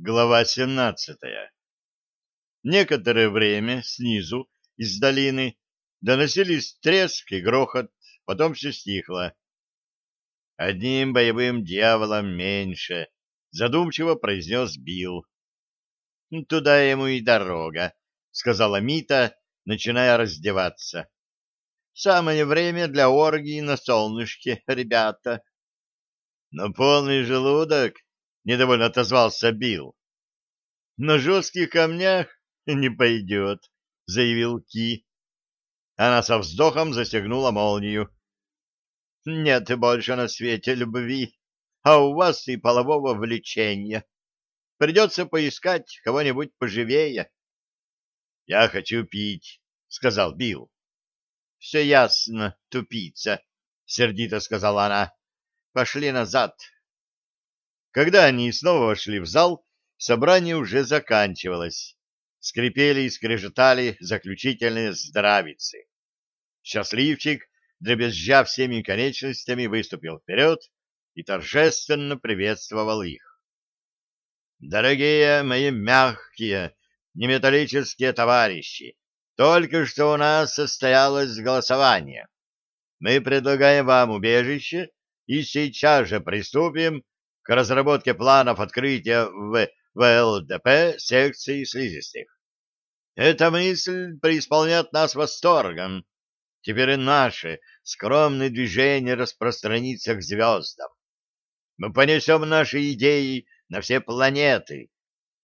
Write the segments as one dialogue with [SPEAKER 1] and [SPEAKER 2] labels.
[SPEAKER 1] Глава 17. Некоторое время снизу, из долины, доносились треск и грохот, потом все стихло. «Одним боевым дьяволом меньше», — задумчиво произнес Билл. «Туда ему и дорога», — сказала Мита, начиная раздеваться. «Самое время для оргии на солнышке, ребята». «Но полный желудок», недовольно отозвался Билл. На жестких камнях не пойдет, заявил Ки. Она со вздохом застегнула молнию. Нет больше на свете любви, а у вас и полового влечения. Придется поискать кого-нибудь поживее. — Я хочу пить, — сказал Билл. — Все ясно, тупица, — сердито сказала она. — Пошли назад, когда они снова вошли в зал, собрание уже заканчивалось. Скрипели и скрежетали заключительные здравицы. Счастливчик, дребезжа всеми конечностями, выступил вперед и торжественно приветствовал их. «Дорогие мои мягкие, неметаллические товарищи, только что у нас состоялось голосование. Мы предлагаем вам убежище и сейчас же приступим к разработке планов открытия в ВЛДП секции слизистых. Эта мысль преисполнят нас восторгом. Теперь и наше скромное движение распространится к звездам. Мы понесем наши идеи на все планеты.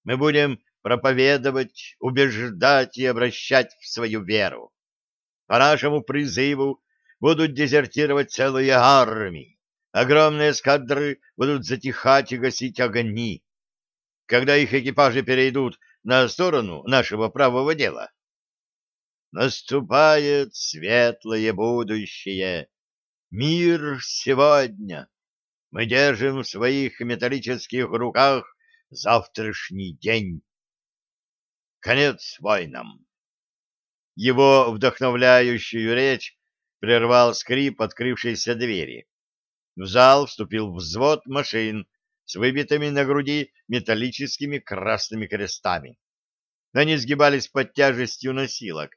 [SPEAKER 1] Мы будем проповедовать, убеждать и обращать в свою веру. По нашему призыву будут дезертировать целые армии огромные эскадры будут затихать и гасить огни, когда их экипажи перейдут на сторону нашего правого дела. Наступает светлое будущее. Мир сегодня. Мы держим в своих металлических руках завтрашний день. Конец войнам. Его вдохновляющую речь прервал скрип открывшейся двери. В зал вступил взвод машин с выбитыми на груди металлическими красными крестами. Они сгибались под тяжестью носилок,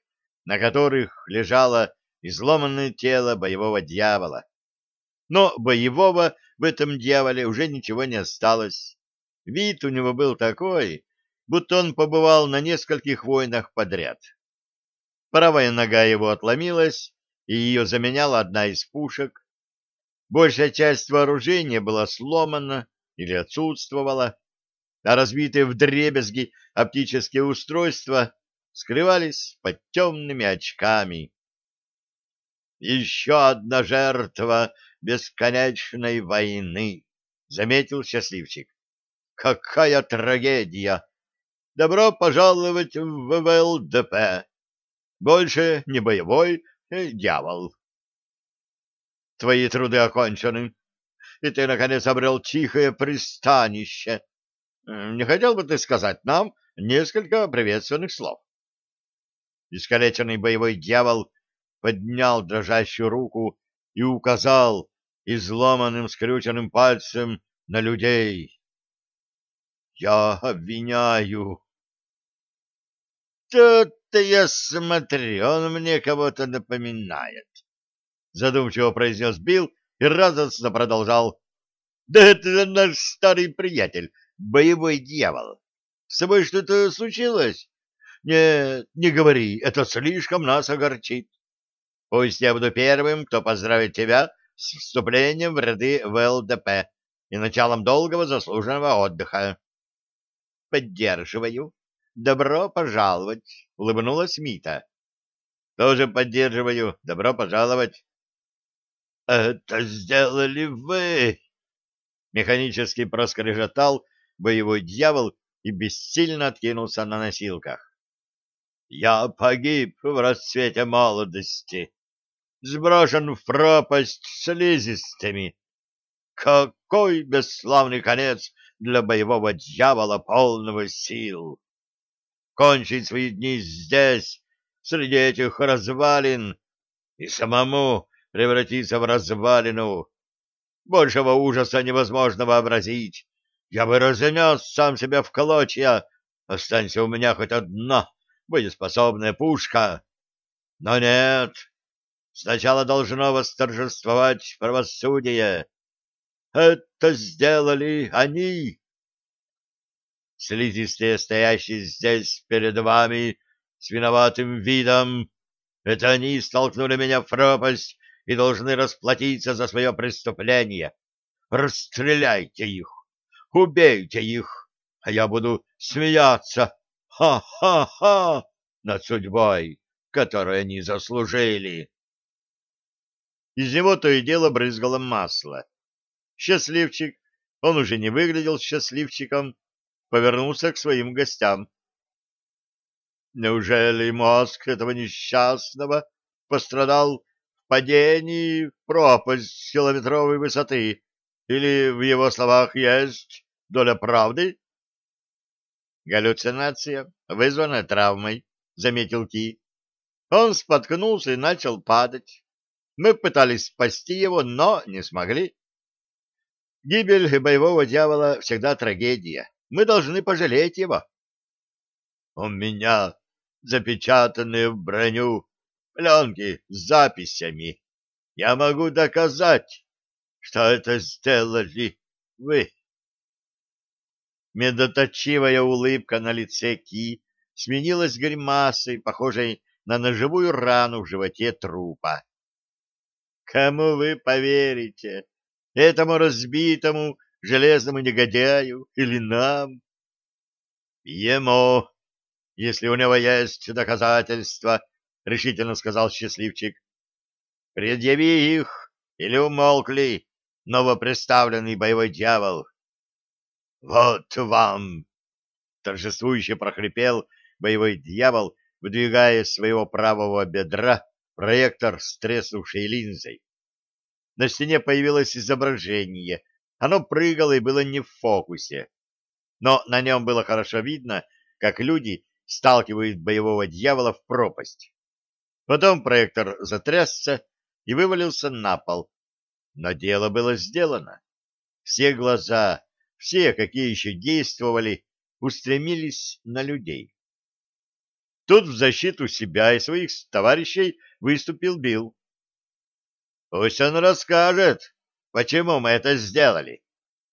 [SPEAKER 1] на которых лежало изломанное тело боевого дьявола. Но боевого в этом дьяволе уже ничего не осталось. Вид у него был такой, будто он побывал на нескольких войнах подряд. Правая нога его отломилась, и ее заменяла одна из пушек, Большая часть вооружения была сломана или отсутствовала, а разбитые вдребезги оптические устройства скрывались под темными очками. «Еще одна жертва бесконечной войны», — заметил счастливчик. «Какая трагедия! Добро пожаловать в ВЛДП! Больше не боевой э, дьявол!» Твои труды окончены, и ты, наконец, обрел тихое пристанище. Не хотел бы ты сказать нам несколько приветственных слов? Искалеченный боевой дьявол поднял дрожащую руку и указал изломанным скрюченным пальцем на людей. «Я обвиняю...» «Тут-то я смотрю, он мне кого-то напоминает задумчиво произнес Билл и радостно продолжал. Да это наш старый приятель, боевой дьявол. С тобой что-то случилось? Нет, не говори, это слишком нас огорчит. Пусть я буду первым, кто поздравит тебя с вступлением в ряды ВЛДП и началом долгого заслуженного отдыха. Поддерживаю. Добро пожаловать, улыбнулась Мита. Тоже поддерживаю. Добро пожаловать. «Это сделали вы!» Механически проскрежетал боевой дьявол и бессильно откинулся на носилках. «Я погиб в расцвете молодости, сброшен в пропасть слизистыми. Какой бесславный конец для боевого дьявола полного сил! Кончить свои дни здесь, среди этих развалин, и самому превратиться в развалину. Большего ужаса невозможно вообразить. Я бы разнес сам себя в клочья, останься у меня хоть одна боеспособная пушка. Но нет, сначала должно восторжествовать правосудие. Это сделали они. Слизистые, стоящие здесь перед вами с виноватым видом, это они столкнули меня в пропасть и должны расплатиться за свое преступление. Расстреляйте их, убейте их, а я буду смеяться. Ха-ха-ха! Над судьбой, которую они заслужили. Из него то и дело брызгало масло. Счастливчик, он уже не выглядел счастливчиком, повернулся к своим гостям. Неужели мозг этого несчастного пострадал в падении в пропасть километровой высоты? Или в его словах есть доля правды? Галлюцинация, вызванная травмой, заметил Ки. Он споткнулся и начал падать. Мы пытались спасти его, но не смогли. Гибель боевого дьявола всегда трагедия. Мы должны пожалеть его. У меня запечатанные в броню пленки с записями. Я могу доказать, что это сделали вы. Медоточивая улыбка на лице Ки сменилась гримасой, похожей на ножевую рану в животе трупа. Кому вы поверите? Этому разбитому железному негодяю или нам? Ему, если у него есть доказательства, — решительно сказал счастливчик. — Предъяви их, или умолкли, новопредставленный боевой дьявол. — Вот вам! — торжествующе прохрипел боевой дьявол, выдвигая своего правого бедра проектор с треснувшей линзой. На стене появилось изображение. Оно прыгало и было не в фокусе. Но на нем было хорошо видно, как люди сталкивают боевого дьявола в пропасть. Потом проектор затрясся и вывалился на пол. Но дело было сделано. Все глаза, все, какие еще действовали, устремились на людей. Тут в защиту себя и своих товарищей выступил Билл. «Пусть он расскажет, почему мы это сделали.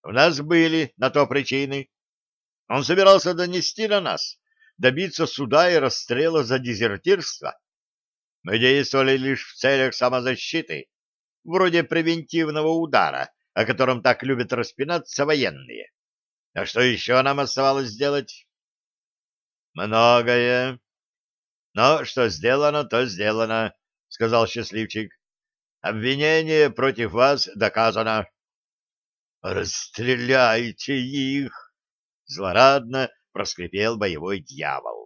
[SPEAKER 1] У нас были на то причины. Он собирался донести на нас, добиться суда и расстрела за дезертирство. Мы действовали лишь в целях самозащиты, вроде превентивного удара, о котором так любят распинаться военные. А что еще нам оставалось сделать? Многое. Но что сделано, то сделано, сказал счастливчик. Обвинение против вас доказано. Расстреляйте их! Злорадно проскрипел боевой дьявол.